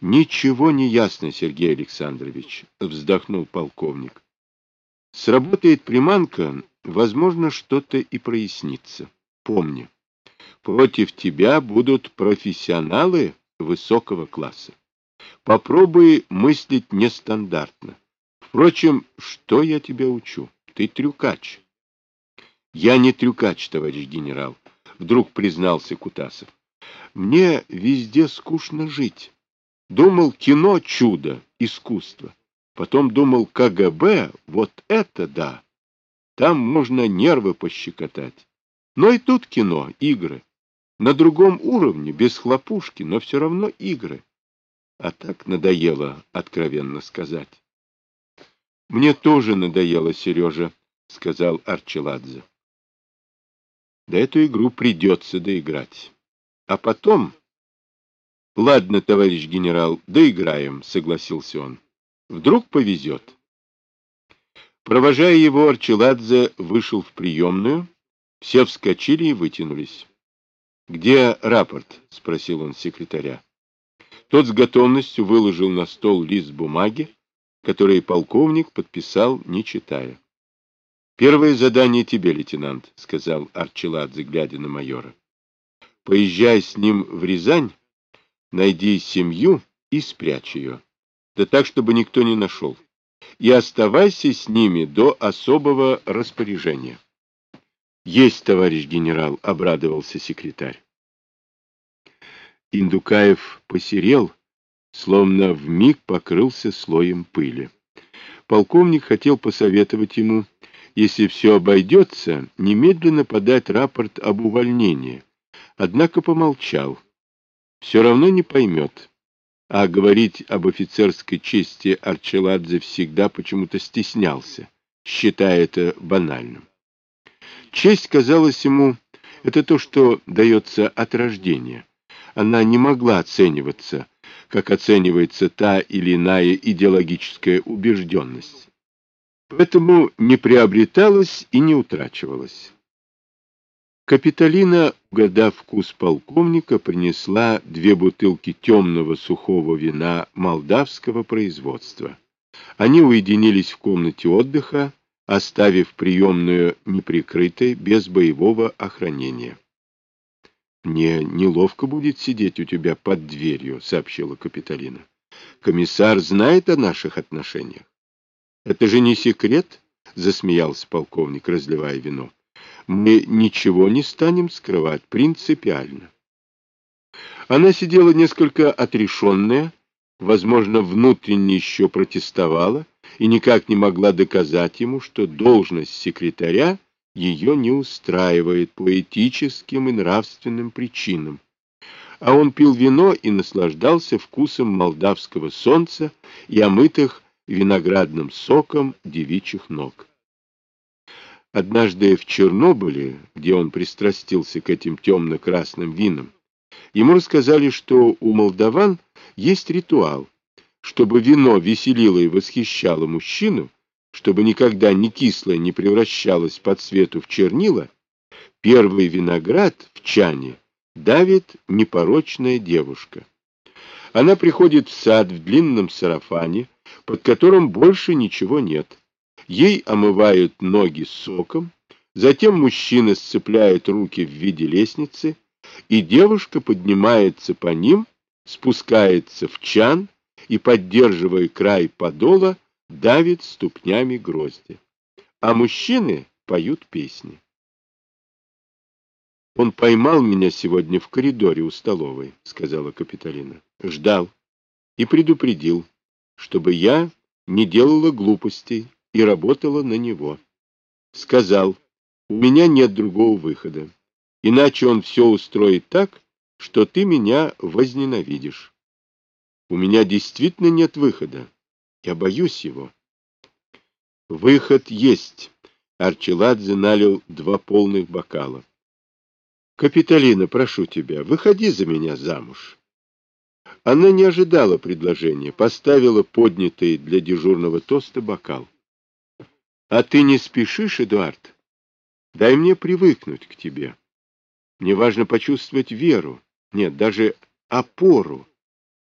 Ничего не ясно, Сергей Александрович, вздохнул полковник. Сработает приманка, возможно, что-то и прояснится. Помни, против тебя будут профессионалы высокого класса. Попробуй мыслить нестандартно. Впрочем, что я тебя учу? Ты трюкач. Я не трюкач, товарищ генерал, вдруг признался Кутасов. Мне везде скучно жить. Думал, кино — чудо, искусство. Потом думал, КГБ — вот это да. Там можно нервы пощекотать. Но и тут кино, игры. На другом уровне, без хлопушки, но все равно игры. А так надоело, откровенно сказать. — Мне тоже надоело, Сережа, — сказал Арчеладзе. — Да эту игру придется доиграть. А потом... — Ладно, товарищ генерал, доиграем, — согласился он. — Вдруг повезет. Провожая его, Арчеладзе вышел в приемную. Все вскочили и вытянулись. — Где рапорт? — спросил он секретаря. Тот с готовностью выложил на стол лист бумаги, который полковник подписал, не читая. — Первое задание тебе, лейтенант, — сказал Арчеладзе, глядя на майора. — Поезжай с ним в Рязань, найди семью и спрячь ее. Да так, чтобы никто не нашел. И оставайся с ними до особого распоряжения. — Есть, товарищ генерал, — обрадовался секретарь. Индукаев посерел, словно вмиг покрылся слоем пыли. Полковник хотел посоветовать ему, если все обойдется, немедленно подать рапорт об увольнении, однако помолчал. Все равно не поймет. А говорить об офицерской чести Арчеладзе всегда почему-то стеснялся, считая это банальным. Честь казалась ему, это то, что дается от рождения она не могла оцениваться, как оценивается та или иная идеологическая убежденность. Поэтому не приобреталась и не утрачивалась. Капитолина, угадав вкус полковника, принесла две бутылки темного сухого вина молдавского производства. Они уединились в комнате отдыха, оставив приемную неприкрытой, без боевого охранения. «Мне неловко будет сидеть у тебя под дверью», — сообщила Капитолина. «Комиссар знает о наших отношениях». «Это же не секрет», — засмеялся полковник, разливая вино. «Мы ничего не станем скрывать принципиально». Она сидела несколько отрешенная, возможно, внутренне еще протестовала и никак не могла доказать ему, что должность секретаря ее не устраивает по этическим и нравственным причинам. А он пил вино и наслаждался вкусом молдавского солнца и омытых виноградным соком девичьих ног. Однажды в Чернобыле, где он пристрастился к этим темно-красным винам, ему рассказали, что у молдаван есть ритуал. Чтобы вино веселило и восхищало мужчину, чтобы никогда ни кислое не превращалось по цвету в чернила, первый виноград в чане давит непорочная девушка. Она приходит в сад в длинном сарафане, под которым больше ничего нет. Ей омывают ноги соком, затем мужчина сцепляет руки в виде лестницы, и девушка поднимается по ним, спускается в чан и, поддерживая край подола, давит ступнями грозди, а мужчины поют песни. «Он поймал меня сегодня в коридоре у столовой», — сказала Капитолина. «Ждал и предупредил, чтобы я не делала глупостей и работала на него. Сказал, у меня нет другого выхода, иначе он все устроит так, что ты меня возненавидишь. У меня действительно нет выхода. Я боюсь его. Выход есть. Арчеладзе налил два полных бокала. Капитолина, прошу тебя, выходи за меня замуж. Она не ожидала предложения, поставила поднятый для дежурного тоста бокал. А ты не спешишь, Эдуард? Дай мне привыкнуть к тебе. Мне важно почувствовать веру, нет, даже опору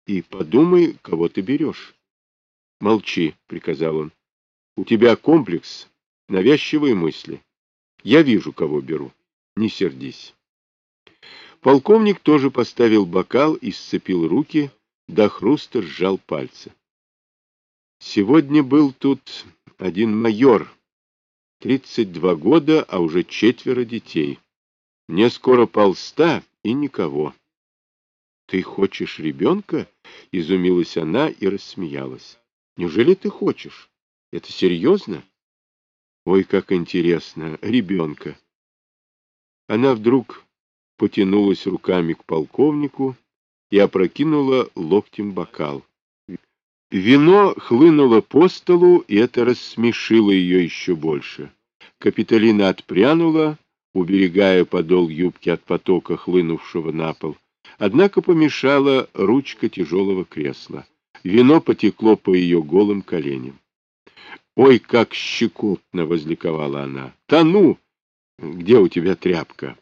и подумай, кого ты берешь. Молчи, приказал он. У тебя комплекс, навязчивые мысли. Я вижу, кого беру. Не сердись. Полковник тоже поставил бокал и сцепил руки, до хруста сжал пальцы. Сегодня был тут один майор, 32 года, а уже четверо детей. Мне скоро полста и никого. Ты хочешь ребенка? Изумилась она и рассмеялась. Неужели ты хочешь? Это серьезно? Ой, как интересно, ребенка. Она вдруг потянулась руками к полковнику и опрокинула локтем бокал. Вино хлынуло по столу, и это рассмешило ее еще больше. Капитолина отпрянула, уберегая подол юбки от потока, хлынувшего на пол. Однако помешала ручка тяжелого кресла. Вино потекло по ее голым коленям. «Ой, как щекотно!» — возликовала она. «Тону! Где у тебя тряпка?»